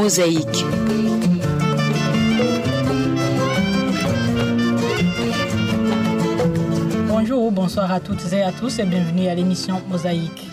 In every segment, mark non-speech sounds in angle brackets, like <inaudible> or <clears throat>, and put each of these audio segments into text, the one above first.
Mosaïque. Bonjour ou bonsoir à toutes et à tous et bienvenue à l'émission Mosaïque.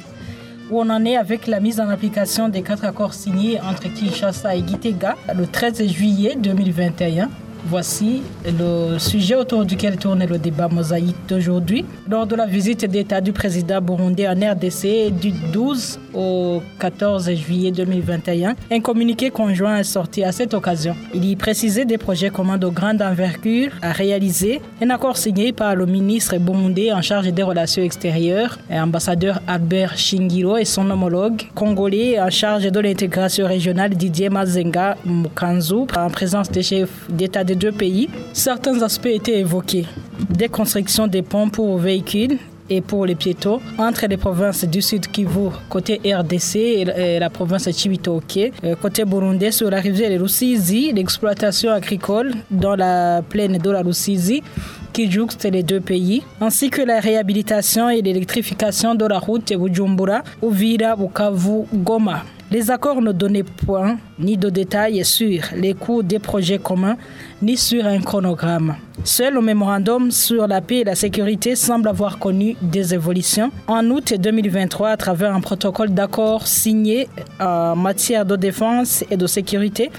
On en est avec la mise en application des quatre accords signés entre Kinshasa et Gitega le 13 juillet 2021 Voici le sujet autour duquel tourne le débat mosaïque d'aujourd'hui. Lors de la visite d'État du président burundais en RDC du 12 au 14 juillet 2021, un communiqué conjoint est sorti à cette occasion. Il y précisait des projets communs de grande envergure à réaliser. Un accord signé par le ministre burundais en charge des relations extérieures, ambassadeur Albert Shingiro et son homologue congolais en charge de l'intégration régionale Didier Mazenga Mukanzu en présence des chefs d'État de deux pays, certains aspects étaient évoqués. Des constructions des ponts pour véhicules et pour les piétons entre les provinces du Sud Kivu côté RDC et la province Chibitoke euh, côté burundais sur la rivière de l'exploitation agricole dans la plaine de la Rusizi qui jouxte les deux pays, ainsi que la réhabilitation et l'électrification de la route Bujumbura, Uvira, Bukavu, Goma. Les accords ne donnaient point ni de détails sur les coûts des projets communs, ni sur un chronogramme. Seul le mémorandum sur la paix et la sécurité semble avoir connu des évolutions. En août 2023, à travers un protocole d'accord signé en matière de défense et de sécurité,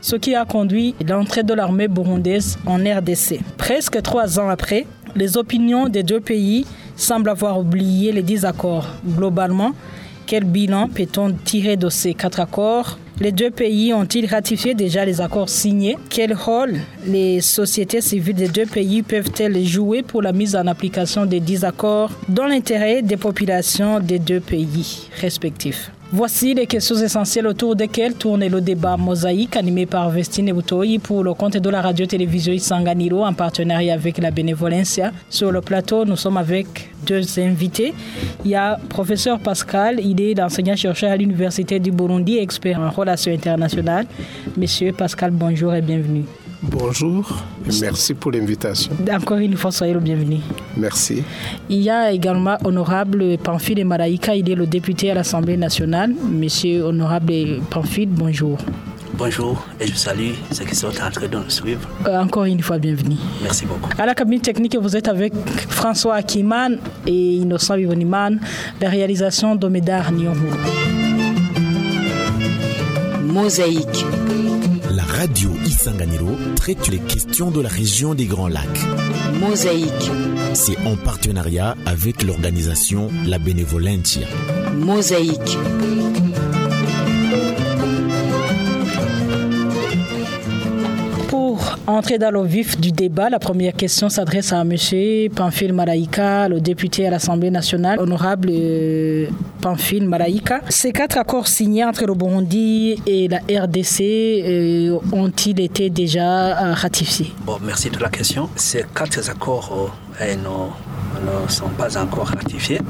ce qui a conduit l'entrée de l'armée burundaise en RDC. Presque trois ans après, les opinions des deux pays semblent avoir oublié les désaccords. Globalement, quel bilan peut-on tirer de ces quatre accords? Les deux pays ont-ils ratifié déjà les accords signés? Quel rôle les sociétés civiles des deux pays peuvent-elles jouer pour la mise en application des dix accords dans l'intérêt des populations des deux pays respectifs? Voici les questions essentielles autour desquelles tourne le débat mosaïque animé par Vestine Boutoyi pour le compte de la radio-télévision Isanganiro en partenariat avec la Bénévolencia. Sur le plateau, nous sommes avec deux invités. Il y a professeur Pascal, il est enseignant-chercheur à l'Université du Burundi, expert en relations internationales. Monsieur Pascal, bonjour et bienvenue. Bonjour et merci pour l'invitation. Encore une fois, soyez le bienvenu. Merci. Il y a également Honorable Pamphile Maraïka, il est le député à l'Assemblée nationale. Monsieur Honorable Pamphile, bonjour. Bonjour et je salue ceux qui sont en train de nous suivre. Euh, encore une fois, bienvenue. Merci beaucoup. À la cabine technique, vous êtes avec François Akiman et Innocent Vivoniman, la réalisation d'Omedar Nyongo. Mosaïque. La radio Isanganiro traite les questions de la région des Grands Lacs. Mosaïque. C'est en partenariat avec l'organisation La Benevolentia. Mosaïque. Entrer dans le vif du débat, la première question s'adresse à M. Pamphile Maraïka, le député à l'Assemblée nationale, honorable euh, Pamphile Maraïka. Ces quatre accords signés entre le Burundi et la RDC euh, ont-ils été déjà euh, ratifiés? Bon, merci de la question. Ces quatre accords ne, ne sont pas encore ratifiés.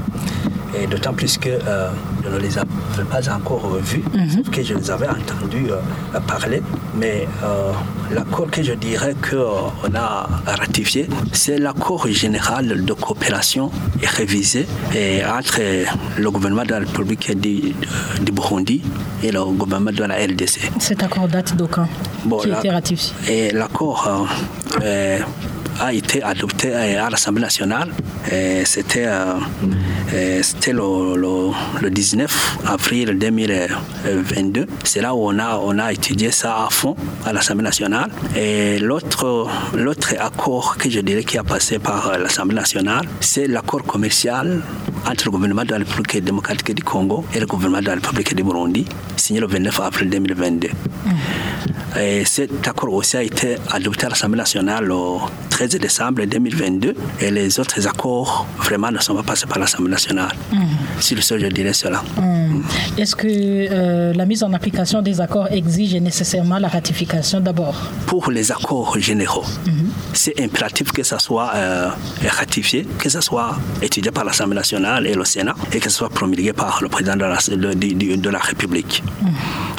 Et d'autant plus que euh, je ne les avais pas encore vus, sauf que je les avais entendus euh, parler. Mais euh, l'accord que je dirais qu'on a ratifié, c'est l'accord général de coopération et révisé et entre le gouvernement de la République du, du Burundi et le gouvernement de la RDC. Cet accord date de quand Bon, Qui a été ratifié Et l'accord a été adopté euh, à l'Assemblée nationale. Euh, euh, c'était le, le- le 19 avril 2022. C'est là où on a, on a étudié ça à fond à l'Assemblée nationale. Et l'autre accord que je dirais qui a passé par l'Assemblée nationale, c'est l'accord commercial entre le gouvernement de la République démocratique du Congo et le gouvernement de la République du Burundi, signé le 29 avril 2022. Et cet accord aussi a été adopté à l'Assemblée nationale le 13 décembre 2022 et les autres accords vraiment ne sont pas passés par l'Assemblée nationale. Si le seul, je dirais cela. Est-ce que euh, la mise en application des accords exige nécessairement la ratification d'abord? Pour les accords généraux, c'est impératif que ça soit euh, ratifié, que ça soit étudié par l'Assemblée nationale et le Sénat et que ça soit promulgué par le président de la, de- de- de la République.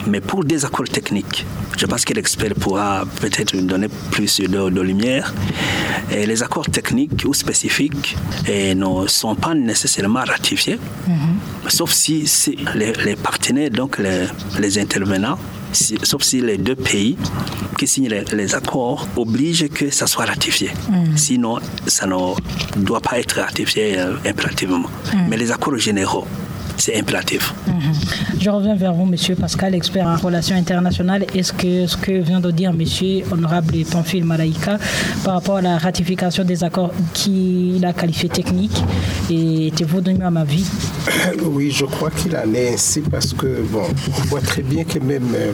Mais pour des accords techniques, je pense que l'expert pourra peut-être nous donner plus de, de lumière. Et les accords techniques ou spécifiques eh, ne sont pas nécessairement ratifiés, sauf si, si les, les partenaires, donc les, les intervenants, si- sauf si les deux pays qui signent les, les accords obligent que ça soit ratifié. Sinon, ça ne doit pas être ratifié euh, impérativement. Mais les accords généraux, c'est impératif. Je reviens vers vous, monsieur Pascal, expert en relations internationales. Est-ce que ce que vient de dire monsieur honorable Pamphile Malaïka par rapport à la ratification des accords qu'il a qualifiés techniques était-vous de même avis <coughs> Oui, je crois qu'il en est ainsi parce que, bon, on voit très bien que même euh,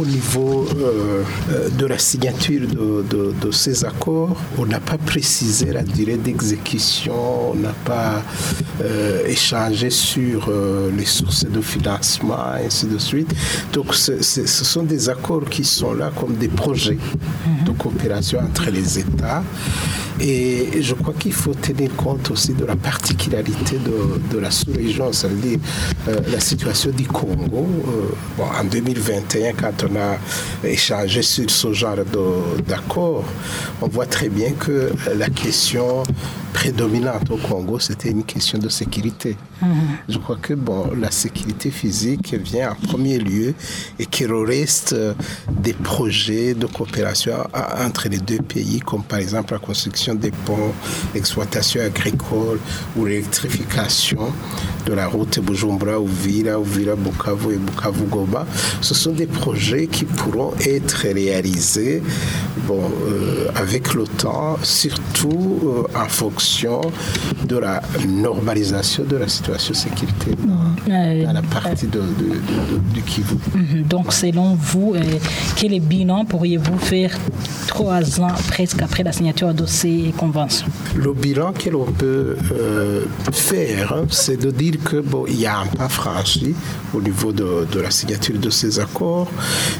au niveau euh, euh, de la signature de, de- de ces accords, on n'a pas précisé la durée d'exécution, on n'a pas euh, échangé sur euh, les sources de financement, et ainsi de suite. Donc, ce sont des accords qui sont là comme des projets de coopération entre les États. Et je crois qu'il faut tenir compte aussi de la particularité de, de la sous-région, c'est-à-dire euh, la situation du Congo. Euh, bon, en 2021, quand on a échangé sur ce genre d'accord, on voit très bien que la question prédominante au Congo, c'était une question de sécurité. Je crois que bon, la sécurité physique vient en premier lieu et qu'il reste euh, des projets de coopération entre les deux pays, comme par exemple la construction des ponts, l'exploitation agricole ou l'électrification de la route Bujumbura-Ouvira, Ouvira-Bukavu et Bukavu-Goma. Ce sont des projets qui pourront être réalisés bon, euh, avec le temps, surtout euh, en fonction de la normalisation de la situation sécuritaire dans, Euh, dans la partie de, de- de- de- du Kivu. Mhm. Donc, selon vous, quel est bilan? Pourriez-vous faire trois ans presque après la signature de ces conventions Le bilan que l'on peut euh, faire, hein, c'est de dire que bon, il y a un pas franchi au niveau de, de la signature de ces accords.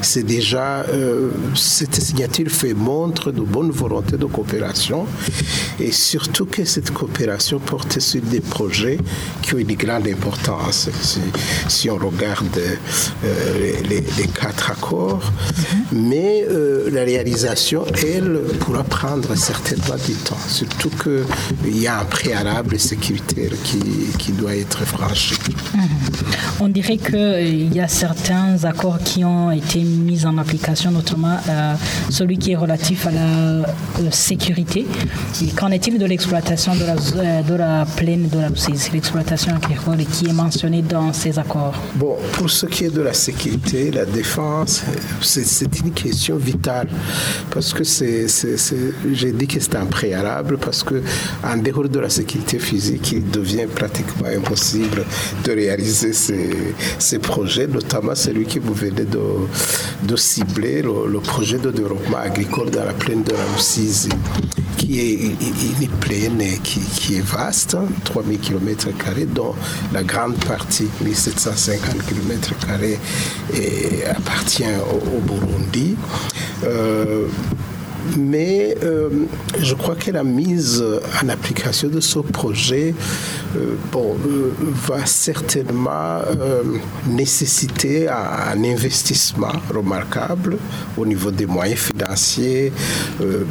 C'est déjà euh, cette signature fait montre de bonne volonté de coopération et surtout que cette coopération porte sur des projets qui ont une grande importance. Si, si on regarde euh, les, les quatre accords, mais euh, la réalisation, elle, pourra prendre certainement surtout qu'il y a un préalable sécuritaire qui doit être franchi. On dirait qu'il y a certains accords qui ont été mis en application, notamment euh, celui qui est relatif à la euh, sécurité. Qu'en est-il de l'exploitation de la, euh, plaine de la Rusizi, l'exploitation agricole qui est mentionnée dans ces accords? Bon, pour ce qui est de la sécurité, la défense, c'est c'est une question vitale. Parce que c'est, c'est- c'est- j'ai dit que c'est un préalable, parce que en dehors de la sécurité physique, il devient pratiquement impossible de réaliser ces, ces projets, notamment celui que vous venez de, de cibler, le, projet de développement agricole dans la plaine de la Rusizi qui est une plaine qui, qui est vaste, hein, 3000 km, dont la grande partie, 1750 km, appartient au, au Burundi. Euh, mais euh, je crois que la mise en application de ce projet euh, bon, euh, va certainement nécessiter un, investissement remarquable au niveau des moyens financiers,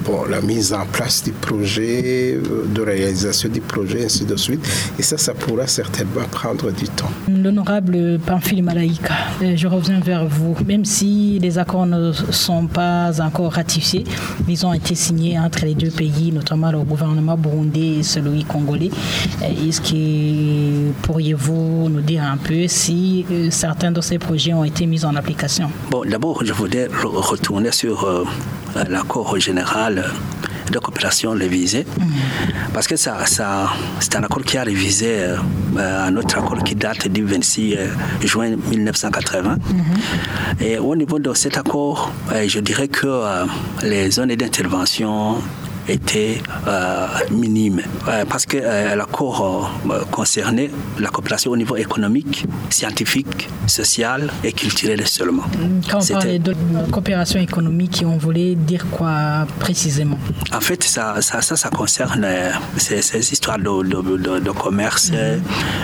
bon, la mise en place du projet, de réalisation du projet, ainsi de suite. Et ça, ça pourra certainement prendre du temps. L'honorable Pamphile Malaïka, je reviens vers vous. Même si les accords ne sont pas encore ratifiés, ils ont été signés entre les deux pays, notamment le gouvernement burundais et celui congolais. Euh, Est-ce que pourriez-vous nous dire un peu si euh, certains de ces projets ont été mis en application? Bon, d'abord, je voudrais re- retourner sur euh, l'accord général de coopération révisé, parce que ça, ça, c'est un accord qui a révisé euh, un autre accord qui date du 26 euh, juin 1980. Et au niveau de cet accord, euh, je dirais que les zones d'intervention étaient euh, minimes Euh, parce que euh, l'accord euh, concernait la coopération au niveau économique, scientifique, social et culturel seulement. Quand on parlait de coopération économique, on voulait dire quoi précisément? En fait, ça, ça, ça, ça concerne ces, ces histoires de, de- de- de commerce,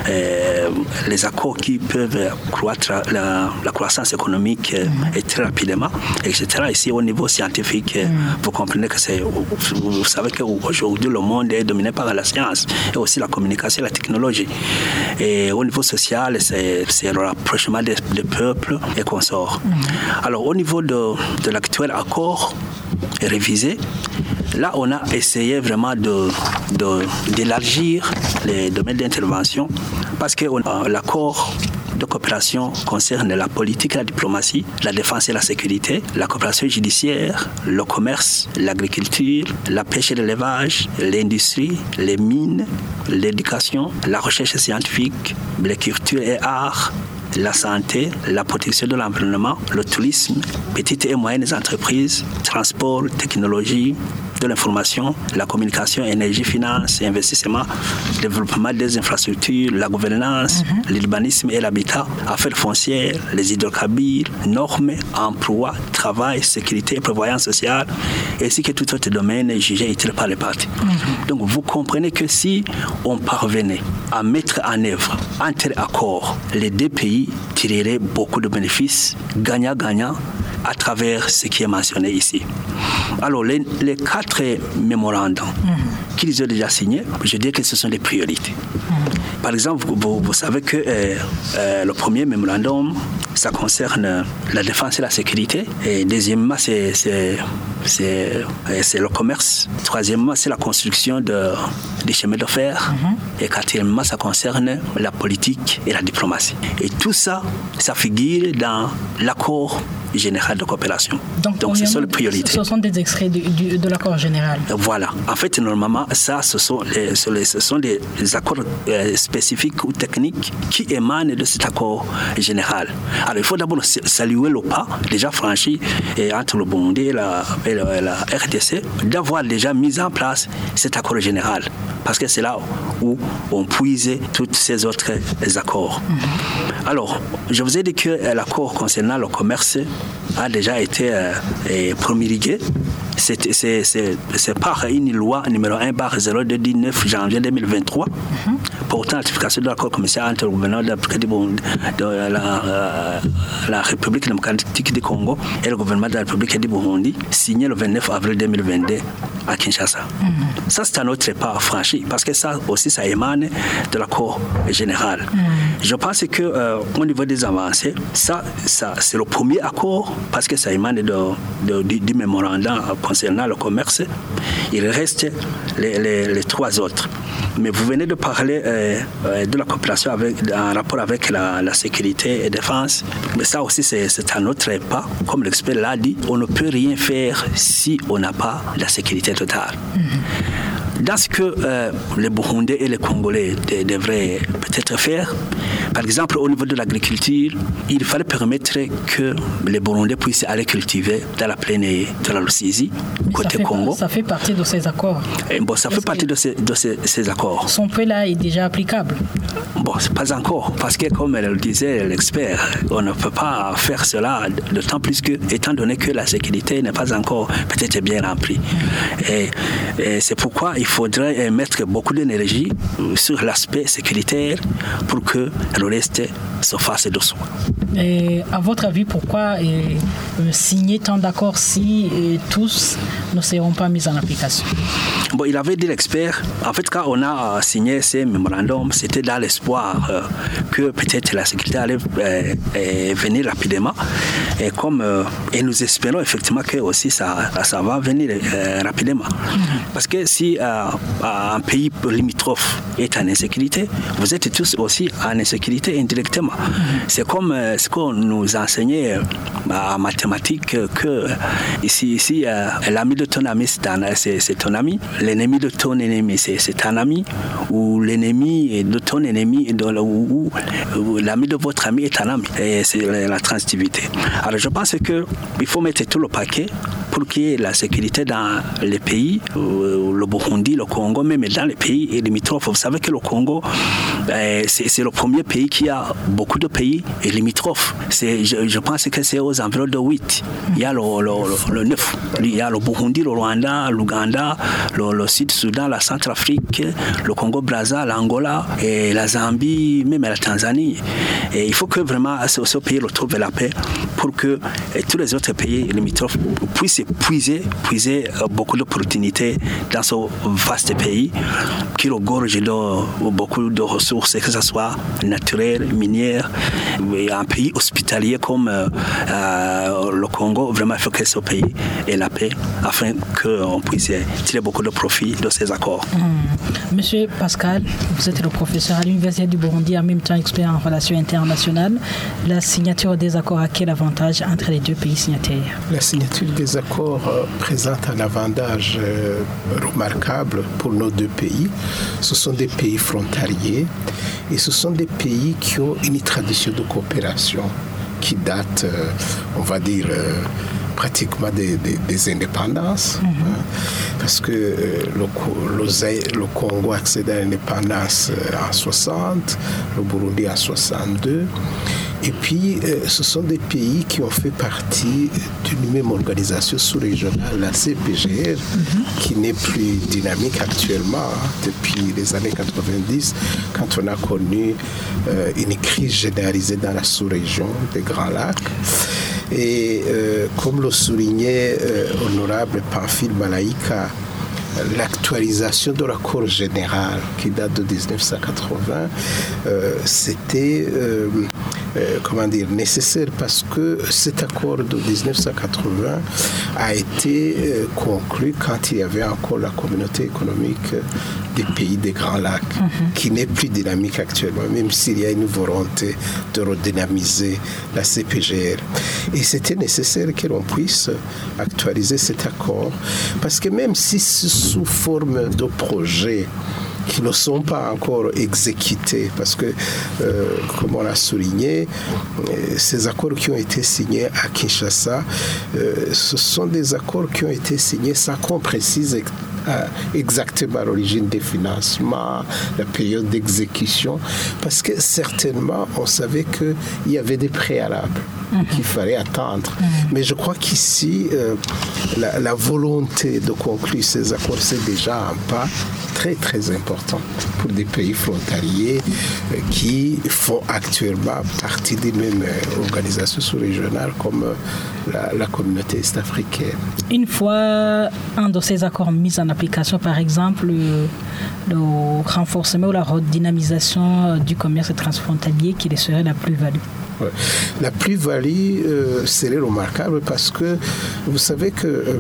euh, les accords qui peuvent croître la, la croissance économique et très rapidement, etc. Ici, au niveau scientifique, euh, vous comprenez que c'est, vous savez qu'aujourd'hui, le monde est dominé par la science et aussi la communication et la technologie. Et au niveau social, c'est le rapprochement des, peuples et consorts. Mm-hmm. Alors, au niveau de, de l'actuel accord révisé, Là, on a essayé vraiment d'élargir de, les domaines d'intervention parce que l'accord de coopération concerne la politique et la diplomatie, la défense et la sécurité, la coopération judiciaire, le commerce, l'agriculture, la pêche et l'élevage, l'industrie, les mines, l'éducation, la recherche scientifique, les cultures et arts, la santé, la protection de l'environnement, le tourisme, petites et moyennes entreprises, transport, technologie, de l'information, la communication, énergie, finance investissement, développement des infrastructures, la gouvernance, mhm. l'urbanisme et l'habitat, affaires foncières, les hydrocarbures, normes, emploi, travail, sécurité, prévoyance sociale, ainsi que tout autre domaine jugé utile par les parties. Mhm. Donc vous comprenez que si on parvenait à mettre en œuvre un tel accord, les deux pays tireraient beaucoup de bénéfices, gagnant-gagnant, à travers ce qui est mentionné ici. Alors, les, quatre mémorandums mhm. qu'ils ont déjà signés, je dirais que ce sont des priorités. Mhm. Par exemple, vous, savez que euh, euh, le premier mémorandum, ça concerne la défense et la sécurité. Et deuxièmement, c'est euh, le commerce. Troisièmement, c'est la construction de, des chemins de fer. Mhm. Et quatrièmement, ça concerne la politique et la diplomatie. Et tout ça, ça figure dans l'accord général de coopération. Donc, ce sont les priorités. Ce sont des extraits de, l'accord général. Voilà. En fait, normalement, ça, ce sont, les, ce sont des accords euh, spécifiques ou techniques qui émanent de cet accord général. Alors, il faut d'abord saluer le pas déjà franchi et entre le Burundi et la, la, RDC d'avoir déjà mis en place cet accord général. Parce que c'est là où on puise tous ces autres accords. Mm-hmm. Alors, je vous ai dit que l'accord concernant le commerce a déjà été euh, promulgué. C'est par une loi numéro 1 par 0 de 19 janvier 2023 mm portant ratification de l'accord commercial entre le gouvernement de la, euh, la, République démocratique du Congo et le gouvernement de la République du Burundi, signé le 29 avril 2022 à Kinshasa. Mhm. Ça, c'est un autre pas franchi parce que ça aussi, ça émane de l'accord général. Mhm. Je pense que euh, au niveau des avancées, ça, ça c'est le premier accord parce que ça émane de, du mémorandum concernant le commerce. Il reste les, les trois autres. Mais vous venez de parler euh, euh, de la coopération avec, en rapport avec la, sécurité et défense. Mais ça aussi, c'est un autre pas. Comme l'expert l'a dit, on ne peut rien faire si on n'a pas la sécurité totale. Mm-hmm. Dans ce que euh, les Burundais et les Congolais devraient peut-être faire, par exemple, au niveau de l'agriculture, il fallait permettre que les Burundais puissent aller cultiver dans la plaine de la Rusizi, côté Congo. ça fait partie de ces accords. bon, ça fait partie de, ces, de ces, accords. Son prêt là est déjà applicable Bon, pas encore, parce que comme le disait l'expert, on ne peut pas faire cela, d'autant plus que, étant donné que la sécurité n'est pas encore peut-être bien remplie. Et, et c'est pourquoi il faudrait mettre beaucoup d'énergie sur l'aspect sécuritaire pour que le reste se fasse de soi. Et à votre avis, pourquoi euh, signer tant d'accords si euh, tous ne seront pas mis en application? Bon, il avait dit l'expert, en fait, quand on a euh, signé ces mémorandums, c'était dans l'espoir que peut-être la sécurité allait venir rapidement. Et comme et nous espérons effectivement que aussi ça, ça va venir rapidement. Mm-hmm. Parce que si un pays limitrophe est en insécurité, vous êtes tous aussi en insécurité indirectement. C'est comme euh, ce qu'on nous enseignait euh, en mathématiques que ici, ici euh, l'ami de ton ami, c'est ton ami, l'ennemi de ton ennemi, c'est un ami, ou l'ennemi de ton ennemi, ou, l'ami de votre ami est un ami. Et c'est la transitivité. Alors je pense qu'il faut mettre tout le paquet pour qu'il y ait la sécurité dans les pays, le Burundi, le Congo, même dans les pays limitrophes. Vous savez que le Congo, c'est le premier pays pays qui a beaucoup de pays limitrophes. Je, pense que c'est aux environs de 8. Il y a le, le, le 9. Il y a le Burundi, le Rwanda, l'Ouganda, le, Sud-Soudan, la Centrafrique, le Congo-Brazza, l'Angola, et la Zambie, même la Tanzanie. Et il faut que vraiment ce, pays retrouve la paix pour que tous les autres pays limitrophes puissent puiser, euh, beaucoup d'opportunités dans ce vaste pays qui regorge de beaucoup de ressources, que ce soit et un pays hospitalier comme euh, euh, le Congo, vraiment il faut que ce pays ait la paix afin qu'on puisse tirer beaucoup de profit de ces accords. Monsieur Pascal, vous êtes le professeur à l'Université du Burundi, en même temps expert en relations internationales. La signature des accords a quel avantage entre les deux pays signataires? La signature des accords euh, présente un avantage remarquable pour nos deux pays. Ce sont des pays frontaliers et ce sont des pays qui ont une tradition de coopération qui date, euh, on va dire, euh, pratiquement des, des- des indépendances. hein. parce que euh, le, Congo accède à l'indépendance en 60, le Burundi en 62. Et puis, euh, ce sont des pays qui ont fait partie d'une même organisation sous-régionale, la CPGR, qui n'est plus dynamique actuellement hein, depuis les années 90, quand on a connu euh, une crise généralisée dans la sous-région des Grands Lacs. Et euh, comme le soulignait euh, honorable Pamphile Malaïka, l'actualisation de l'accord général qui date de 1980, euh, c'était euh, comment dire nécessaire parce que cet accord de 1980 a été euh, conclu quand il y avait encore la communauté économique des pays des Grands Lacs, qui n'est plus dynamique actuellement, même s'il y a une volonté de redynamiser la CPGR. Et c'était nécessaire que l'on puisse actualiser cet accord, parce que même si sous forme de projet, qui ne sont pas encore exécutés parce que, euh, comme on l'a souligné, euh, ces accords qui ont été signés à Kinshasa, euh, ce sont des accords qui ont été signés sans qu'on précise ex- exactement l'origine des financements, la période d'exécution, parce que certainement on savait qu'il y avait des préalables qu'il fallait attendre. Mais je crois qu'ici, euh, la, la volonté de conclure ces accords, c'est déjà un pas très très important pour des pays frontaliers euh, qui font actuellement partie des mêmes euh, organisations sous-régionales comme euh, la, la communauté est-africaine. Une fois un de ces accords mis en application, par exemple, le, renforcement ou la redynamisation du commerce transfrontalier, qui serait la plus-value. La plus-value euh, serait remarquable parce que vous savez qu'il euh,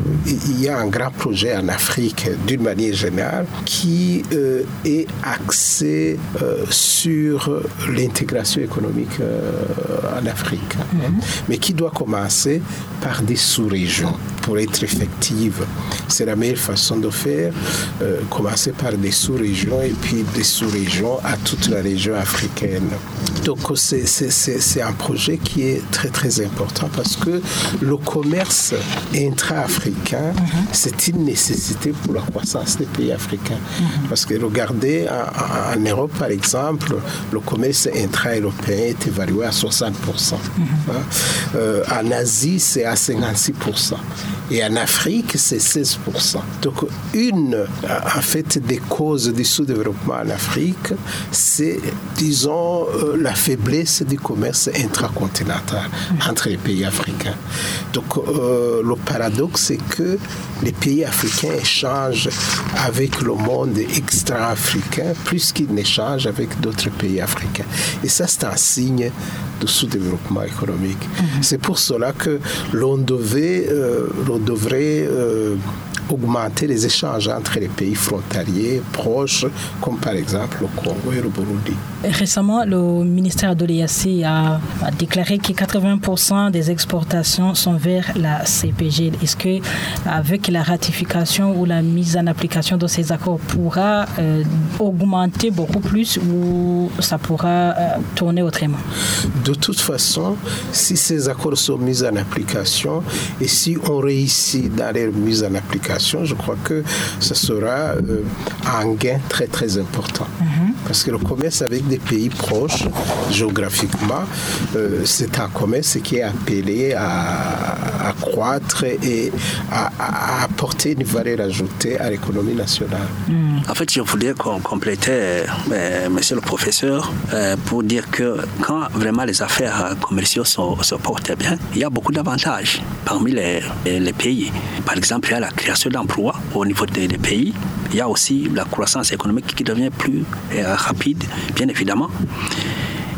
y a un grand projet en Afrique d'une manière générale qui euh, est axé euh, sur l'intégration économique euh, en Afrique, hein, mais qui doit commencer par des sous-régions pour être effective. C'est la meilleure façon de faire, commencer par des sous-régions et puis des sous-régions à toute la région africaine. Donc c'est- c'est un projet qui est très très important parce que le commerce intra-africain, c'est une nécessité pour la croissance des pays africains. Parce que regardez, en, en Europe par exemple, le commerce intra-européen est évalué à 60%. Hein. Euh, en Asie, c'est à 56%. Et en Afrique, c'est 16%. Donc, une, en fait, des causes du sous-développement en Afrique, c'est, disons, euh, la faiblesse du commerce intracontinental entre les pays africains. Donc, euh, le paradoxe, c'est que les pays africains échangent avec le monde extra-africain plus qu'ils n'échangent avec d'autres pays africains. Et ça, c'est un signe de sous-développement économique. C'est pour cela que l'on devait, euh, l'on devrait euh, augmenter les échanges entre les pays frontaliers proches, comme par exemple le Congo et le Burundi. Récemment, le ministère de l'EAC a, a déclaré que 80% des exportations sont vers la CPG. Est-ce que avec la ratification ou la mise en application de ces accords pourra euh, augmenter beaucoup plus ou ça pourra euh, tourner autrement? De toute façon, si ces accords sont mis en application et si on réussit dans leur mise en application, je crois que ce sera euh, un gain très très important. parce que le commerce avec des pays proches géographiquement, euh, c'est un commerce qui est appelé à, à croître et à, à, apporter une valeur ajoutée à l'économie nationale. En fait, je voulais compléter, euh, monsieur le professeur, euh, pour dire que quand vraiment les affaires commerciales se portent bien, il y a beaucoup d'avantages parmi les, les, pays. Par exemple, il y a la création d'emplois au niveau des, des pays. Il y a aussi la croissance économique qui devient plus euh, rapide, bien évidemment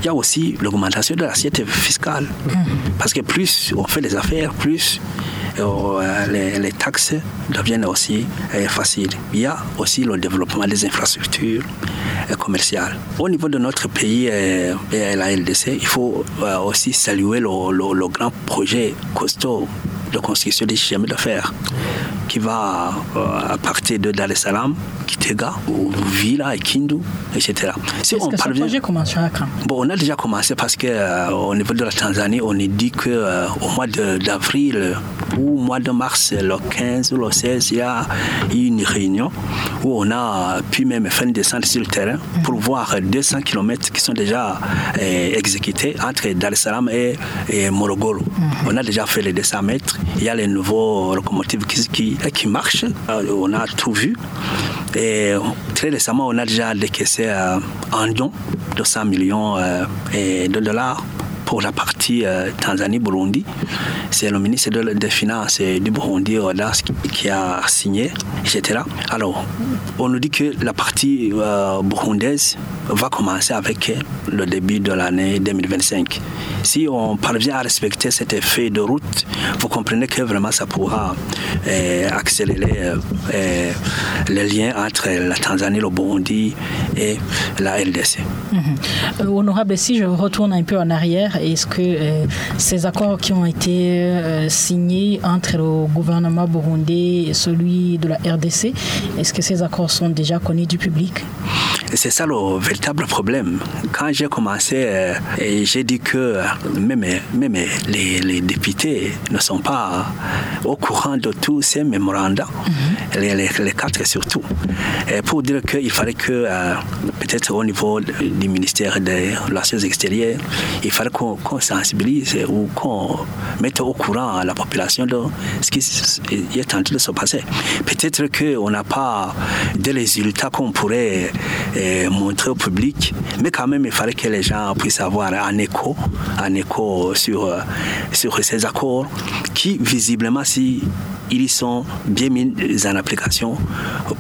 il y a aussi l'augmentation de l'assiette fiscale. Parce que plus on fait des affaires, plus euh, les, les, taxes deviennent aussi euh, faciles. Il y a aussi le développement des infrastructures euh, commerciales. Au niveau de notre pays et la LDC, il faut aussi saluer le, le, le grand projet costaud de construction des chemins de fer qui va à partir de Dar es Salaam, Kitega, Villa et Kindu, etc. Si on que ce projet quand? Bon, on a déjà commencé parce que euh, au niveau de la Tanzanie, on est dit que euh, au mois d'avril ou au mois de mars, le 15 ou le 16, il y a eu une réunion où on a pu même faire une descente sur le terrain pour voir 200 km qui sont déjà euh, exécutés entre Dar es Salaam et, et Morogoro. Mm. On a déjà fait les 200 mètres. Il y a les nouveaux locomotives qui, qui, qui marchent. On a tout vu. Et très récemment, on a déjà décaissé euh, un don de 100 millions euh, de dollars pour la partie euh, Tanzanie-Burundi. C'est le ministre des Finances du Burundi, Odas, qui a signé, etc. Alors, on nous dit que la partie euh, burundaise va commencer avec le début de l'année 2025. Si on parvient à respecter cet effet de route, vous comprenez que vraiment ça pourra euh, accélérer les liens entre la Tanzanie, le Burundi et la LDC. Mm -hmm. honorable, si je retourne un peu en arrière, est-ce que euh, ces accords qui ont été euh, signés entre le gouvernement burundais et celui de la RDC, est-ce que ces accords sont déjà connus du public? C'est ça le véritable problème. Quand j'ai commencé, euh, j'ai dit que même, même les, les, députés ne sont pas au courant de tous ces mémorandums, mm -hmm. les, les, les, quatre surtout. Et pour dire qu'il fallait que, euh, peut-être au niveau du ministère des Relations extérieures, il fallait qu'on qu sensibilise ou qu'on mette au courant la population de ce qui est en train de se passer. Peut-être qu'on n'a pas des résultats qu'on pourrait euh, montrer au public, mais quand même, il fallait que les gens puissent avoir un écho, un écho sur, sur ces accords qui, visiblement, si ils sont bien mis en application,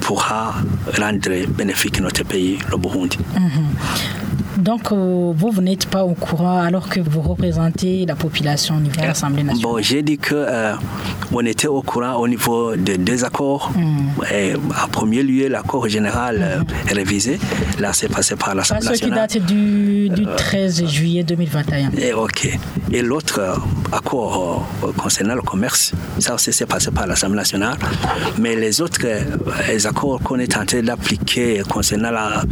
pourra rendre bénéfique notre pays, le Burundi. Mm -hmm. Donc, euh, vous, vous n'êtes pas au courant alors que vous représentez la population au niveau de l'Assemblée nationale Bon, j'ai dit que euh, on était au courant au niveau des deux accords. Mm. Et, en premier lieu, l'accord général euh, révisé. Là, c'est passé par l'Assemblée nationale. Ce qui date du, du 13 juillet 2021. Et, ok. Et l'autre accord concernant le commerce, ça aussi, c'est passé par l'Assemblée nationale. Mais les autres les accords qu'on est en train d'appliquer concernant la,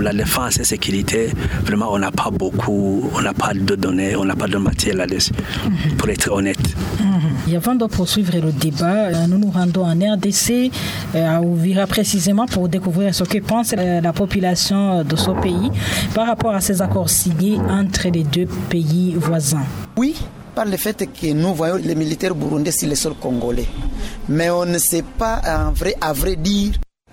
la défense et sécurité, vraiment, on n'a pas beaucoup, on n'a pas de données, on n'a pas de matière là-dessus, mm -hmm. pour être honnête. Mm -hmm. Et avant de poursuivre le débat, nous nous rendons en RDC à Ouvira précisément pour découvrir ce que pense la population de ce pays par rapport à ces accords signés entre les deux pays voisins. Oui, par le fait que nous voyons les militaires burundais sur le sol congolais. Mais on ne sait pas, en vrai, à vrai dire,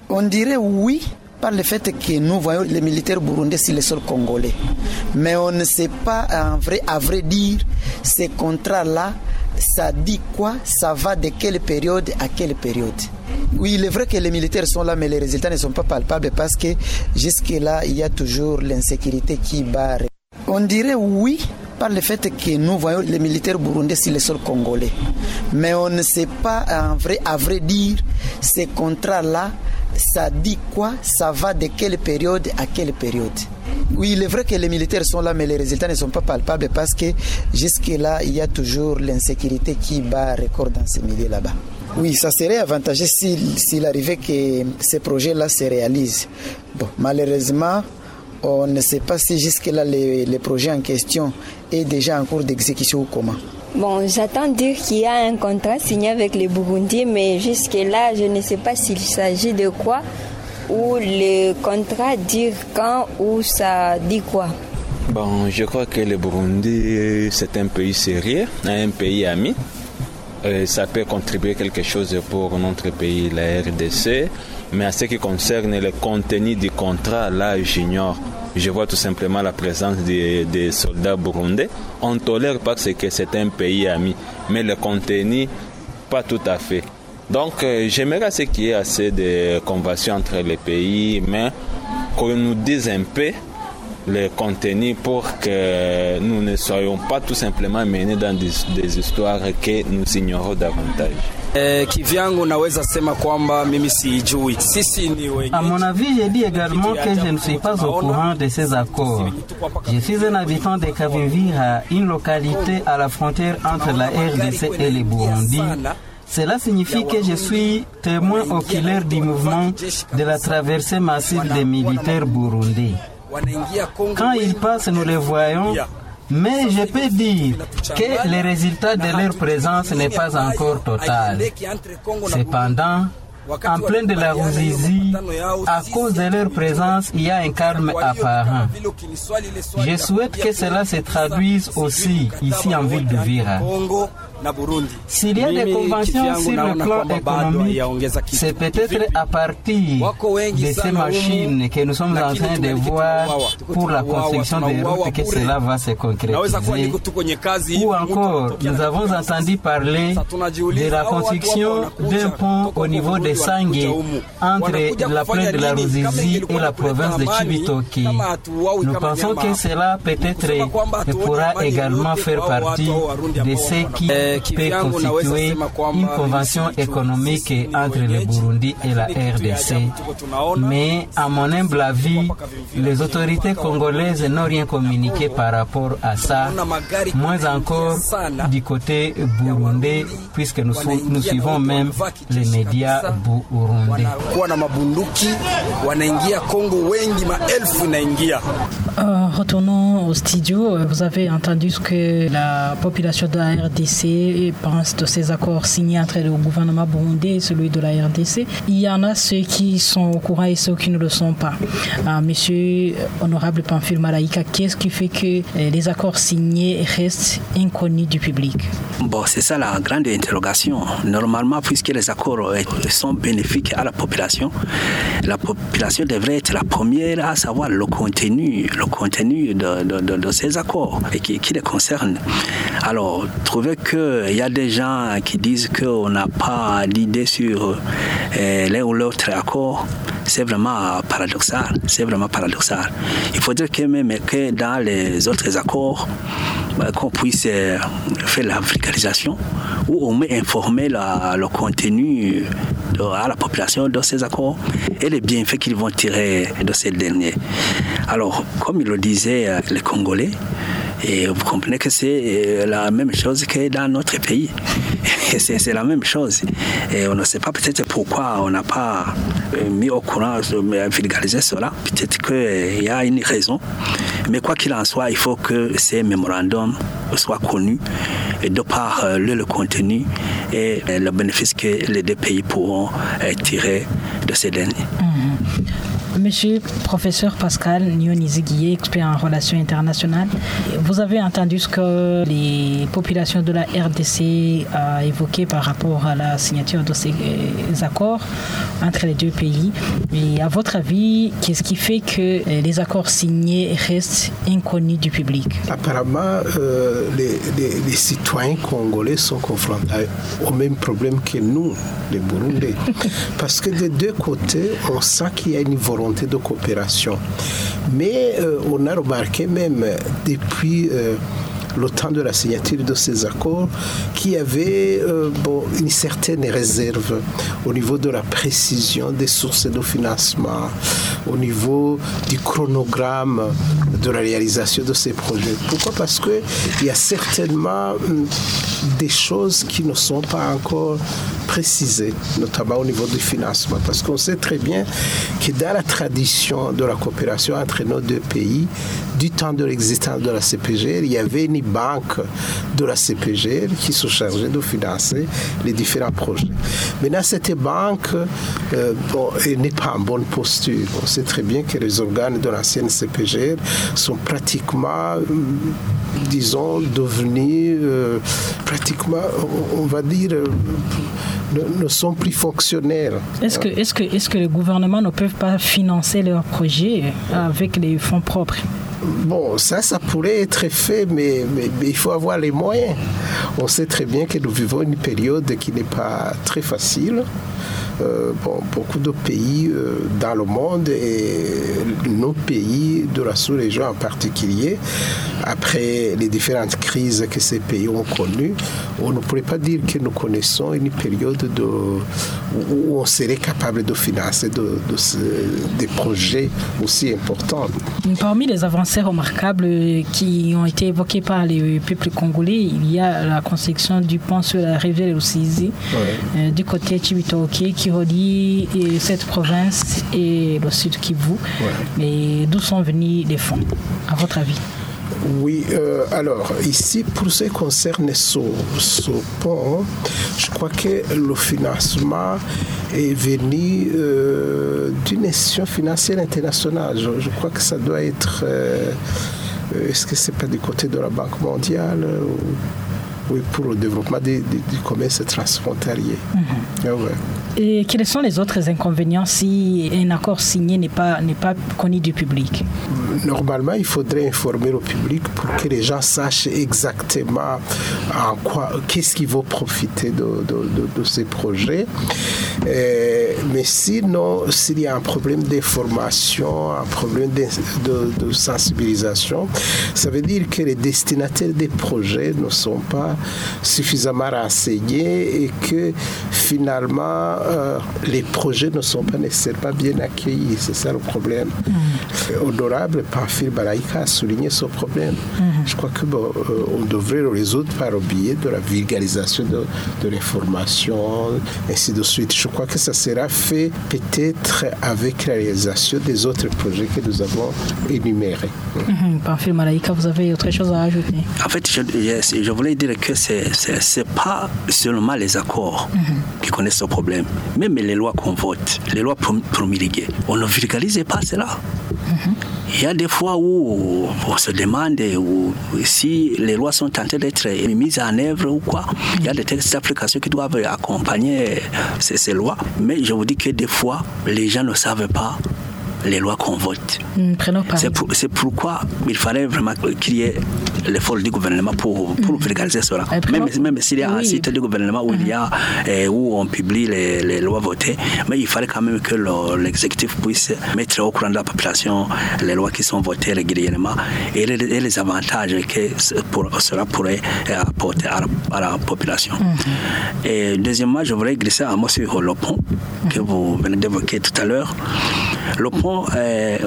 on dirait oui par le fait que nous voyons les militaires burundais sur le sol congolais. Mais on ne sait pas, en vrai, à vrai dire, ces contrats-là, ça dit quoi Ça va de quelle période à quelle période oui, il est vrai que les militaires sont là, mais les résultats ne sont pas palpables parce que jusque-là, il y a toujours l'insécurité qui barre. On dirait oui, par le fait que nous voyons les militaires burundais sur le sol congolais. Mais on ne sait pas, en vrai, à vrai dire, ces contrats-là, ça dit quoi? Ça va de quelle période à quelle période? Oui, il est vrai que les militaires sont là, mais les résultats ne sont pas palpables parce que jusque-là, il y a toujours l'insécurité qui bat record dans ces milieux là-bas. Oui, ça serait avantageux s'il si, arrivait que ces projets-là se réalisent. Bon, malheureusement, on ne sait pas si jusque-là le, le, projet en question est déjà en cours d'exécution ou comment. Bon, j'attends dire qu'il y a un contrat signé avec les Burundis, mais jusque-là, je ne sais pas s'il s'agit de quoi. ou le contrat dire quand ou ça dit quoi Bon, je crois que le Burundi, c'est un pays sérieux, un pays ami. Et ça peut contribuer quelque chose pour notre pays, la RDC. Mais à ce qui concerne le contenu du contrat, là, j'ignore. Je vois tout simplement la présence des, des soldats burundais. On tolère parce que c'est un pays ami. Mais le contenu, pas tout à fait. Donc, euh, j'aimerais ce qu'il y ait assez de conventions entre les pays, mais qu'on nous dise un peu le contenu pour que nous ne soyons pas tout simplement menés dans des, des histoires que nous ignorons davantage. Eh, kivyangu naweza sema kwamba mimi siijui. Sisi ni wenyeji. À mon avis, j'ai dit également que je ne suis pas au courant de ces accords. Je suis un habitant de Kavimvira, une localité à la frontière entre la RDC et le Burundi. Cela signifie que je suis témoin oculaire du mouvement de la traversée massive des militaires burundais. Quand ils passent, nous les voyons, mais je peux dire que le résultat de leur présence n'est pas encore total. Cependant, en plein de la Ruzizi, à cause de leur présence, il y a un calme apparent. Je souhaite que cela se traduise aussi ici en ville de Vira. S'il y a des conventions sur le plan économique, c'est peut-être à partir de ces machines que nous sommes en train de voir pour la construction des routes que cela va se concrétiser. Ou encore, nous avons entendu parler de la construction d'un pont au niveau de Sangé entre la plaine de la Ruzizi et la province de Chibitoki. Nous pensons que cela peut-être pourra également faire partie de ce qui peut constituer une convention économique entre le Burundi et la RDC. Mais à mon humble avis, les autorités congolaises n'ont rien communiqué par rapport à ça, moins encore du côté burundais, puisque nous, nous suivons même les médias burundais. Euh, retournons au studio. Vous avez entendu ce que la population de la RDC pense de ces accords signés entre le gouvernement burundais et celui de la RDC. Il y en a ceux qui sont au courant et ceux qui ne le sont pas. Euh, monsieur Honorable Pamphile Malaïka, qu'est-ce qui fait que euh, les accords signés restent inconnus du public? Bon, c'est ça la grande interrogation. Normalement, puisque les accords euh, sont bénéfiques à la population, la population devrait être la première à savoir le contenu, le contenu de, ces accords et qui, qui les concerne. Alors, trouver qu'il y a des gens qui disent qu'on n'a pas d'idée sur euh, l'un ou l'autre accord, c'est vraiment paradoxal. C'est. Il faudrait que même que dans les autres accords, bah, qu'on puisse euh, faire la vulgarisation ou au moins informer le contenu à la population de ces accords et les bienfaits qu'ils vont tirer de ces derniers. Alors, comme il le disait euh, les Congolais, et vous comprenez que c'est euh, la même chose que dans notre pays. <laughs> C'est la même chose. Et on ne sait pas peut-être pourquoi on n'a pas euh, mis au courant, euh, vulgarisé cela. Peut-être qu'il y a une raison. Mais quoi qu'il en soit, il faut que ces mémorandums soient connus de par le, contenu et le bénéfice que les deux pays pourront tirer de ces derniers. Monsieur professeur Pascal Nyoniziguié, expert en relations internationales, vous avez entendu ce que les populations de la RDC a évoqué par rapport à la signature de ces euh, accords entre les deux pays. Et à votre avis, qu'est-ce qui fait que euh, les accords signés restent inconnus du public? Apparemment, euh, les, les- les citoyens congolais sont confrontés au même problème que nous, les Burundais. <laughs> Parce que des deux côtés, on sent qu'il y a une volonté de coopération. Mais euh, on a remarqué même euh, depuis... le temps de la signature de ces accords, qu'il y avait euh, bon, une certaine réserve au niveau de la précision des sources de financement, au niveau du chronogramme de la réalisation de ces projets. Pourquoi? Parce qu'il y a certainement hum, des choses qui ne sont pas encore précisées, notamment au niveau du financement. Parce qu'on sait très bien que dans la tradition de la coopération entre nos deux pays, du temps de l'existence de la CPGR, il y avait une banque de la CPGR qui se chargeait de financer les différents projets. Maintenant, cette banque euh, n'est pas en bonne posture. On sait très bien que les organes de l'ancienne CPGR sont pratiquement, euh, disons, devenus euh, pratiquement, on va dire, ne, sont plus fonctionnels. Est-ce que, est que, est que les gouvernements ne peuvent pas financer leurs projets avec les fonds propres? Bon, ça, ça pourrait être fait, mais, il faut avoir les moyens. On sait très bien que nous vivons une période qui n'est pas très facile. Euh, beaucoup de pays euh, dans le monde et nos pays de la sous-région en particulier, après les différentes crises que ces pays ont connues, on ne pourrait pas dire que nous connaissons une période de, où on serait capable de financer de, de ce, des projets aussi importants. Parmi les avancées remarquables qui ont été évoquées par les peuples congolais, il y a la construction du pont sur la rivière Rusizi ouais. euh, du côté Chibitoke qui relie cette province et le sud Kivu. Ouais. Mais d'où sont venus les fonds, à votre avis? Oui, euh, alors ici, pour ce qui concerne ce, ce, pont, je crois que le financement est venu euh, d'une institution financière internationale. Je, je, crois que ça doit être. Euh, Est-ce que c'est pas du côté de la Banque mondiale ou, oui, pour le développement du, commerce transfrontalier. Mm -hmm. ah ouais. Et quels sont les autres inconvénients si un accord signé n'est pas, pas connu du public? Normalement, il faudrait informer le public pour que les gens sachent exactement en quoi, qu'est-ce qui va profiter de, de, ces projets. Et, mais sinon, s'il y a un problème d'information, un problème de, sensibilisation, ça veut dire que les destinataires des projets ne sont pas suffisamment renseignés et que finalement, euh, les projets ne sont pas nécessairement bien accueillis. C'est ça le problème. Mmh. Honorable Pamphile Balaïka a souligné ce problème. Mmh. Je crois qu'on bon, euh, devrait le résoudre par le biais de la vulgarisation de, de l'information, ainsi de suite. Je crois que ça sera fait peut-être avec la réalisation des autres projets que nous avons énumérés. Mmh. Balaïka, vous avez autre chose à ajouter? En fait, je, je, je voulais dire que ce n'est pas seulement les accords qui connaissent ce problème même les lois qu'on vote, les lois promulguées, on ne vulgarise pas cela. Mm -hmm. Il y a des fois où on se demande où, si les lois sont tentées d'être mises en œuvre ou quoi. Il y a des textes d'application qui doivent accompagner ces, ces lois. Mais je vous dis que des fois, les gens ne savent pas les lois qu'on vote. Mmh, c'est pour, pourquoi il fallait vraiment qu'il y ait l'effort du gouvernement pour, pour mmh. vulgariser cela. Même, même s'il y a oui. un site du gouvernement où, mmh. il y a, eh, où on publie les, les, lois votées, mais il fallait quand même que l'exécutif puisse mettre au courant de la population les lois qui sont votées régulièrement et les, et les avantages que pour, cela pourrait apporter à la, à la population. Et deuxièmement, je voudrais glisser un mot sur le pont que vous venez d'évoquer tout à l'heure. Le pont euh,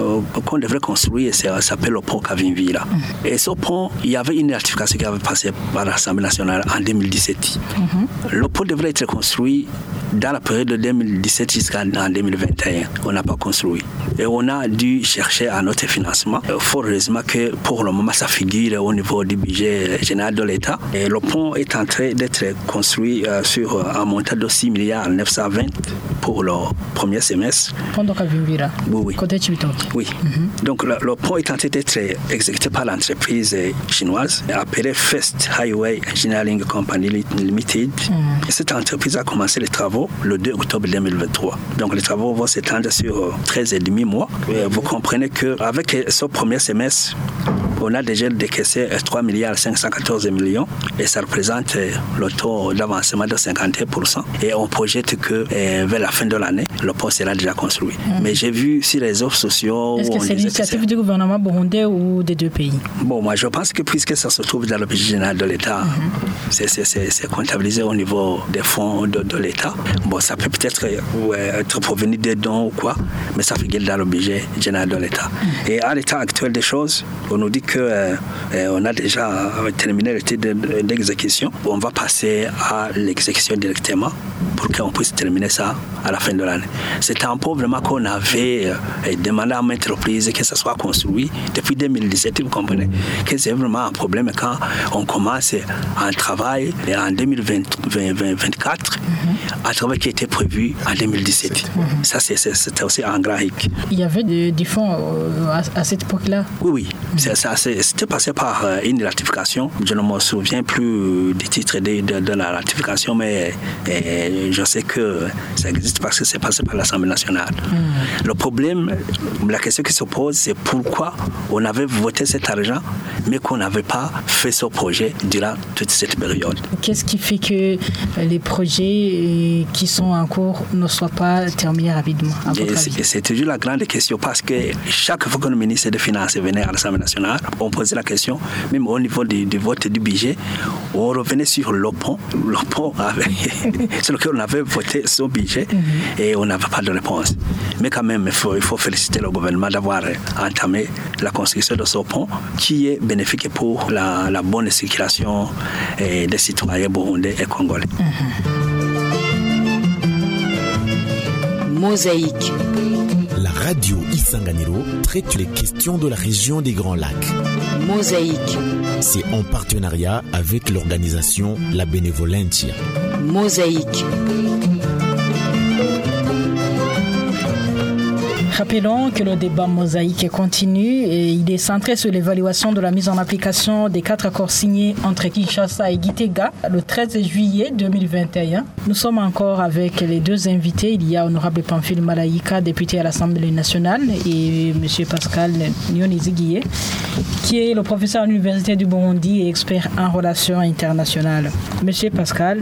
qu'on devrait construire s'appelle le pont Kavimvira. Mm. Et ce pont, il y avait une ratification qui avait passé par l'Assemblée nationale en 2017. Mm -hmm. Le pont devrait être construit dans la période de 2017 jusqu'en 2021. On n'a pas construit. Et on a dû chercher un autre financement. Fort heureusement que pour le moment, ça figure au niveau du budget général de l'État. Et le pont est en train d'être construit euh, sur un montant de 6 milliards 920 pour le premier semestre. Oui, oui. Oui. Mm -hmm. Donc le, le, pont est en train d'être exécuté par l'entreprise chinoise appelée First Highway Engineering Company Limited. Mm. Et cette entreprise a commencé les travaux le 2 octobre 2023. Donc les travaux vont s'étendre sur 13 et demi mois. Et vous comprenez qu'avec ce premier semestre, on a déjà décaissé 3 milliards 514 millions et ça représente le taux d'avancement de 51%. Et on projette que eh, vers la fin de l'année, le pont sera déjà construit. Mm. Mais j'ai vu sur les réseaux sociaux... Est-ce que c'est l'initiative du gouvernement burundais ou des deux pays? Bon, moi je pense que puisque ça se trouve dans le budget général de l'État, mm -hmm. c'est comptabilisé au niveau des fonds de, de l'État. Bon, ça peut peut-être ouais, être provenu des dons ou quoi, mais ça figure dans le budget général de l'État. Mm. Et à l'état actuel des choses, on nous dit qu'on euh, on a déjà terminé l'étude d'exécution, on va passer à l'exécution directement pour qu'on puisse terminer ça à la fin de l'année. C'est un peu vraiment qu'on avait euh, demandé à maintes reprises que ça soit construit depuis 2017, vous comprenez, que c'est vraiment un problème quand on commence un travail en 2024, un travail qui était prévu en 2017. Ça, c'était aussi un grand hic. Il y avait des, fonds euh, à, cette époque-là? Oui, oui. C'était passé par euh, une ratification. Je ne me souviens plus du titre de, la ratification, mais je sais que ça existe parce que c'est passé par l'Assemblée nationale. Hmm. Le problème, la question qui se pose, c'est pourquoi on avait voté cet argent, mais qu'on n'avait pas fait ce projet durant toute cette période. Qu'est-ce qui fait que les projets euh, qui sont en cours ne soient pas terminés rapidement C'est toujours la grande question parce que chaque fois que le ministre des Finances venait à l'Assemblée nationale, on posait la question, même au niveau du, vote du budget, on revenait sur le pont, le pont <laughs> sur lequel on avait voté son budget mhm. et on n'avait pas de réponse. Mais quand même, il faut, il faut féliciter le gouvernement d'avoir entamé la construction de ce pont qui est bénéfique pour la, bonne circulation eh, des citoyens burundais et congolais. Mosaïque. Radio Isanganiro traite les questions de la région des Grands Lacs. Mosaïque. C'est en partenariat avec l'organisation La Benevolentia. Mosaïque. Rappelons que le débat mosaïque continue et il est centré sur l'évaluation de la mise en application des quatre accords signés entre Kinshasa et Gitega le 13 juillet 2021. Nous sommes encore avec les deux invités. Il y a Honorable Pamphile Malaïka, député à l'Assemblée nationale, et M. Pascal Nyoniziguié, qui est le professeur à l'Université du Burundi et expert en relations internationales. Monsieur Pascal,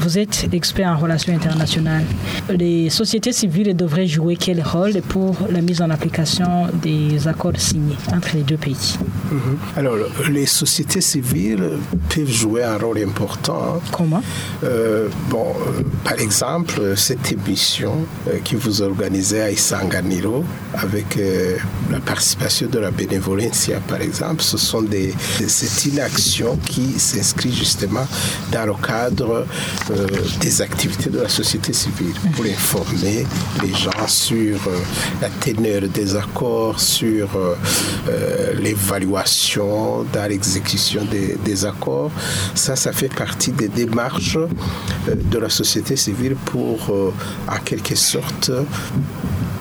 vous êtes expert en relations internationales. Les sociétés civiles devraient jouer quel rôle pour la mise en application des accords signés entre les deux pays. Mhm. Alors, les sociétés civiles peuvent jouer un rôle important. Comment? Euh, Bon, euh, par exemple, cette émission euh, qui vous organisez à Isanganiro avec la participation de la bénévolencia, par exemple, ce sont des, c'est une action qui s'inscrit justement dans le cadre des activités de la société civile pour informer les gens sur la teneur des accords, sur euh, euh, l'évaluation dans l'exécution des, accords. Ça, ça fait partie des démarches euh, de la société civile pour, en quelque sorte,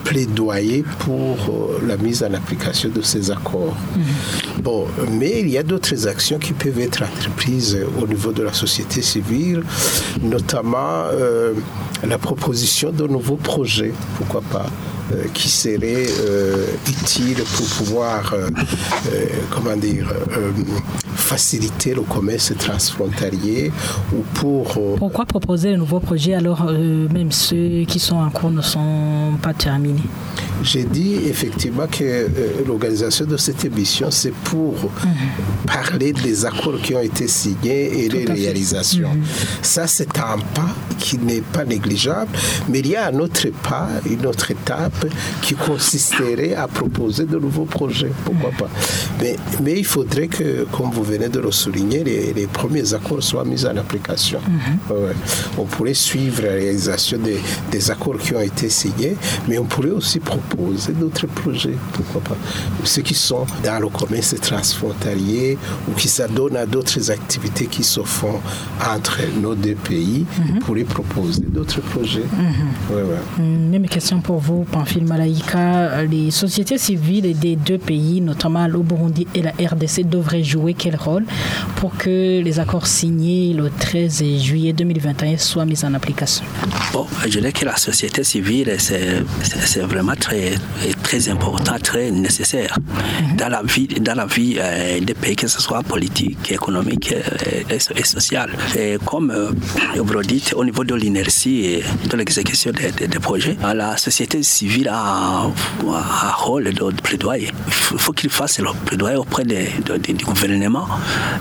plaidoyer pour la mise en application de ces accords. Mm-hmm. Bon, mais il y a d'autres actions qui peuvent être entreprises au niveau de la société civile, notamment la proposition de nouveaux projets, pourquoi pas. Euh, qui serait euh, utile pour pouvoir, euh, comment dire, faciliter le commerce transfrontalier ou pour... Pourquoi proposer de nouveaux projets alors même ceux qui sont en cours ne sont pas terminés? J'ai dit effectivement que l'organisation de cette émission, c'est pour mhm. parler des accords qui ont été signés et les réalisations. Mhm. Ça, c'est un pas qui n'est pas négligeable, mais il y a un autre pas, une autre étape qui consisterait à proposer de nouveaux projets. Pourquoi pas mais, mais il faudrait que, comme vous venez de le souligner, les, premiers accords soient mis en application. Mhm. On pourrait suivre la réalisation des, des, accords qui ont été signés, mais on pourrait aussi proposer d'autres projets. Pourquoi pas Ceux qui sont dans le commerce transfrontalier ou qui s'adonnent à d'autres activités qui se font entre nos deux pays mhm. pourraient proposer d'autres projets. Mhm. Même question pour vous, Pamphile Malaïka. Les sociétés civiles des deux pays, notamment le Burundi et la RDC, devraient jouer quel rôle pour que les accords signés le 13 juillet 2021 soient mis en application? Bon, je dirais que la société civile, c'est vraiment très, très important, très nécessaire mhm. dans la vie, dans la vie euh, des pays, que ce soit politique, économique euh, et, social. Et comme euh, vous le dites, au niveau de l'inertie de l'exécution des, projets, la société civile a, un rôle de plaidoyer. Il faut qu'il fasse le plaidoyer auprès du gouvernement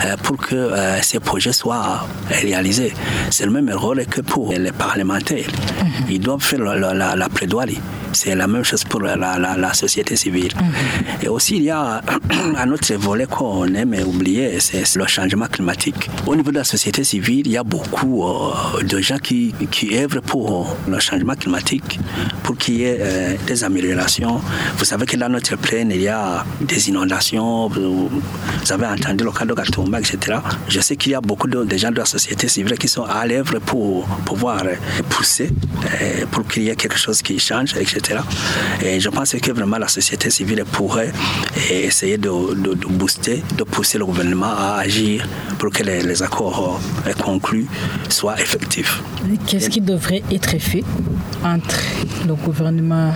euh, pour que euh, ces projets soient réalisés. C'est le même rôle que pour les parlementaires. Mhm. Ils doivent faire la, la, la plaidoirie c'est la même chose pour la, la, la société civile. Et aussi, il y a <clears throat> un autre volet qu'on aime oublier, c'est le changement climatique. Au niveau de la société civile, il y a beaucoup euh, de gens qui, qui œuvrent pour le changement climatique, pour qu'il y ait euh, des améliorations. Vous savez que dans notre plaine, il y a des inondations. Vous, avez entendu le cas de Gatomba, etc. Je sais qu'il y a beaucoup de, gens de la société civile qui sont à l'œuvre pour pouvoir pousser, pour qu'il y ait quelque chose qui change, etc. Et je pense que vraiment la société civile pourrait essayer de, booster, de pousser le gouvernement à agir pour que les, les accords conclus soient effectifs. Qu'est-ce qui devrait être fait entre le gouvernement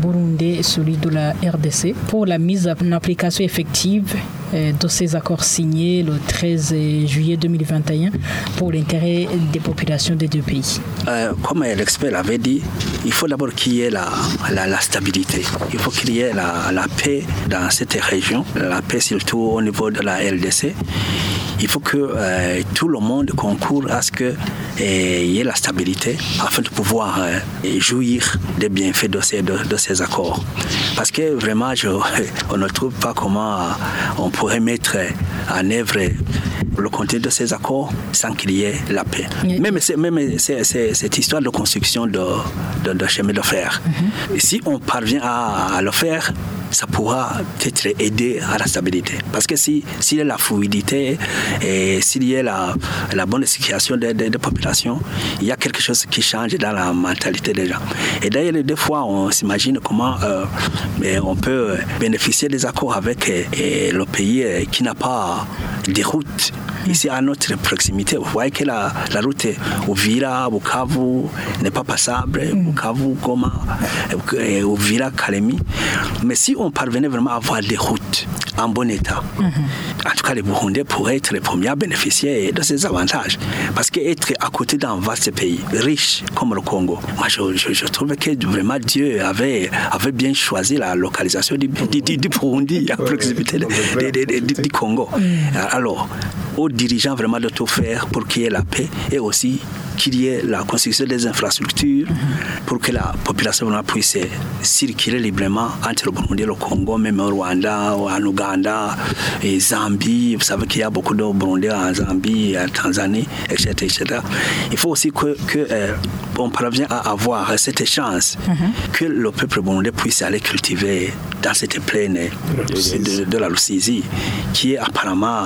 burundais et celui de la RDC pour la mise en application effective de ces accords signés le 13 juillet 2021 pour l'intérêt des populations des deux pays euh, Comme l'expert l'avait dit, il faut d'abord qu'il y ait la, la, la, stabilité. Il faut qu'il y ait la, la, paix dans cette région, la paix surtout au niveau de la RDC. Il faut que euh, tout le monde concourt à ce qu'il y ait la stabilité afin de pouvoir euh, jouir des bienfaits de ces, de, de ces accords. Parce que vraiment, je, <laughs> on ne trouve pas comment on pourrait mettre en œuvre le contenu de ces accords sans qu'il y ait la paix. Même, même cette histoire de construction de, de, de chemin de fer, mm -hmm. si on parvient à, à, le faire, ça pourra peut-être aider à la stabilité. Parce que s'il si, y a la fluidité et s'il y a la, la bonne situation des, des, populations, il y a quelque chose qui change dans la mentalité des gens. Et d'ailleurs, des fois, on s'imagine comment euh, on peut bénéficier des accords avec et, le pays qui n'a pas des routes ici à notre proximité. Vous voyez que la, la route Ouvira, Bukavu n'est pas passable, Bukavu, Goma, Ouvira, Kalemi. Mais si on parvenait vraiment à avoir des routes en bon état, mm -hmm. en tout cas les Burundais pourraient être les premiers à bénéficier de ces avantages. Parce qu'être à côté d'un vaste pays, riche comme le Congo, moi je, je, je trouve que vraiment Dieu avait, avait bien choisi la localisation du, du, du, du Burundi à proximité du Congo. Alors, aux dirigeants vraiment de tout faire pour qu'il y ait la paix et aussi qu'il y ait la construction des infrastructures pour que la population puisse circuler librement entre le Burundi et le Congo, même au Rwanda, en Ouganda, et Zambie. Vous savez qu'il y a beaucoup de Burundais en Zambie, en Tanzanie, etc. etc. Il faut aussi que, que euh, on parvient à avoir cette chance mm -hmm. que le peuple burundais puisse aller cultiver dans cette plaine de, de, de la Lucisie, qui est apparemment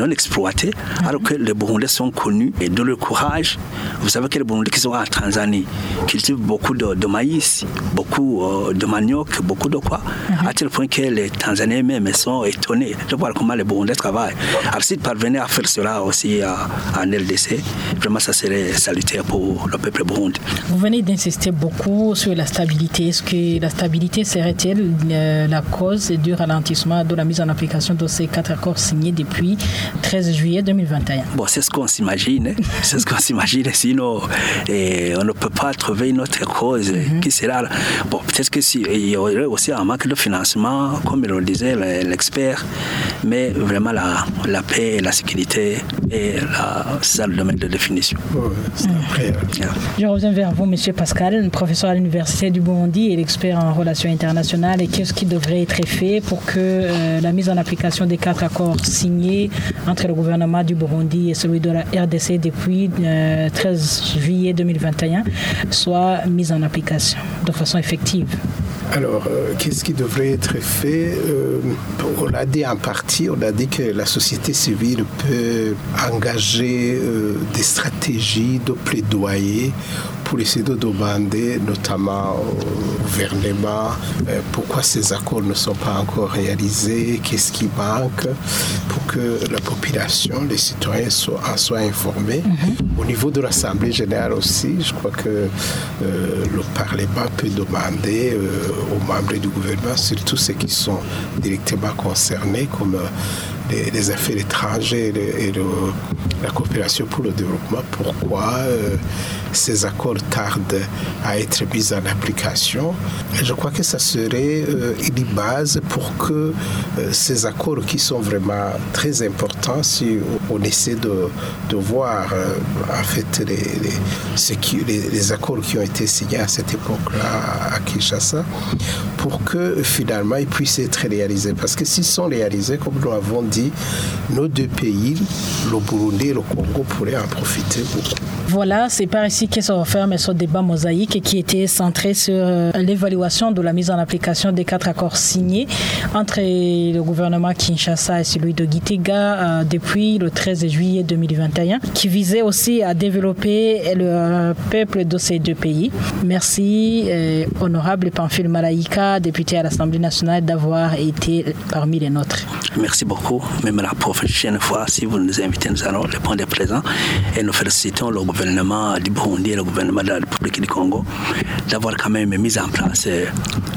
non exploitée, mm -hmm. alors que les Burundais sont connus et de leur courage. Vous savez que les Burundais qui sont en Tanzanie cultivent beaucoup de, de maïs, beaucoup euh, de manioc, beaucoup de quoi, mm -hmm. à tel point que les Tanzaniens même sont étonnés de voir comment les Burundais travaillent. Alors s'ils parvenaient à faire cela aussi en LDC, vraiment ça serait salutaire pour le peuple burundais. Vous venez d'insister beaucoup sur la stabilité. Est-ce que la stabilité serait-elle euh, la cause du ralentissement de la mise en application de ces quatre accords signés depuis 13 juillet 2021 Bon, c'est ce qu'on s'imagine. c'est ce qu'on s'imagine. Sinon, et on ne peut pas trouver une autre cause mm -hmm. qui sera. Bon, peut-être qu'il si, y aurait aussi un manque de financement, comme le disait l'expert, mais vraiment la, la paix et la sécurité est ça le domaine de définition. Ouais, après, yeah. Je reviens vers vous, Monsieur Pascal, professeur à l'Université du Burundi et l'expert en relations internationales. Et qu'est-ce qui devrait être fait pour que euh, la mise en application des quatre accords signés entre le gouvernement du Burundi et celui de la RDC depuis euh, 13 juillet 2021 soit mise en application de façon effective. Alors, euh, qu'est-ce qui devrait être fait euh, On l'a dit en partie, on a dit que la société civile peut engager euh, des stratégies de plaidoyer pour essayer de demander, notamment au gouvernement, euh, pourquoi ces accords ne sont pas encore réalisés, qu'est-ce qui manque, pour que la population, les citoyens soient, en soient informés. Mm -hmm. Au niveau de l'Assemblée générale aussi, je crois que euh, le Parlement peut demander aux membres du gouvernement, surtout ceux qui sont directement concernés, comme des, affaires étrangères et la coopération pour le développement pourquoi euh, ces accords tardent à être mis en application. Je crois que ça serait euh, une base pour que ces accords qui sont vraiment très importants, si on essaie de, voir en fait les, qui, les, accords qui ont été signés à cette époque-là à Kinshasa, pour que finalement ils puissent être réalisés. Parce que s'ils sont réalisés, comme nous avons dit, nos deux pays, le Burundi et le Congo, pourraient en profiter beaucoup. Voilà, c'est par ici que se referme ce débat mosaïque qui était centré sur euh, l'évaluation de la mise en application des quatre accords signés entre le gouvernement Kinshasa et celui de Gitega euh, depuis le 13 juillet 2021, qui visait aussi à développer le euh, peuple de ces deux pays. Merci, honorable Pamphile Malaïka, député à l'Assemblée nationale, d'avoir été parmi les nôtres. Merci beaucoup. Même la prochaine fois, si vous nous invitez, nous allons répondre présent et nous félicitons le gouvernement du Burundi et le gouvernement de la République du Congo d'avoir quand même mis en place euh,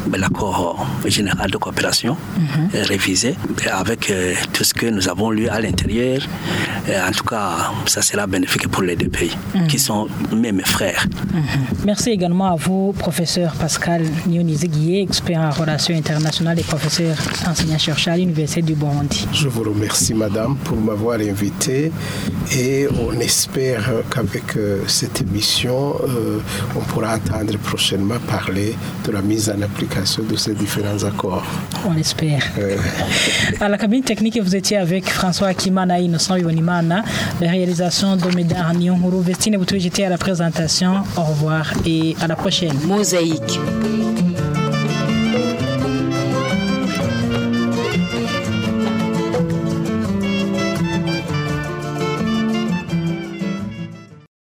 ben, l'accord général de coopération mhm. euh, révisé avec euh, tout ce que nous avons lu à l'intérieur. En tout cas, ça sera bénéfique pour les deux pays mhm. qui sont même frères. Mhm. Merci également à vous, professeur Pascal Nyonizé expert en relations internationales et professeur enseignant-chercheur à l'Université du Burundi. Je vous remercie, madame, pour m'avoir invité et on espère qu'avec cette émission, euh, on pourra entendre prochainement parler de la mise en application de ces différents accords. On l'espère. À la cabine technique, vous étiez avec François Akimana et Innocent Yonimana. La réalisation de Médard Nyonhuru. Vestine j'étais à la présentation. Au revoir et à la prochaine. Mosaïque.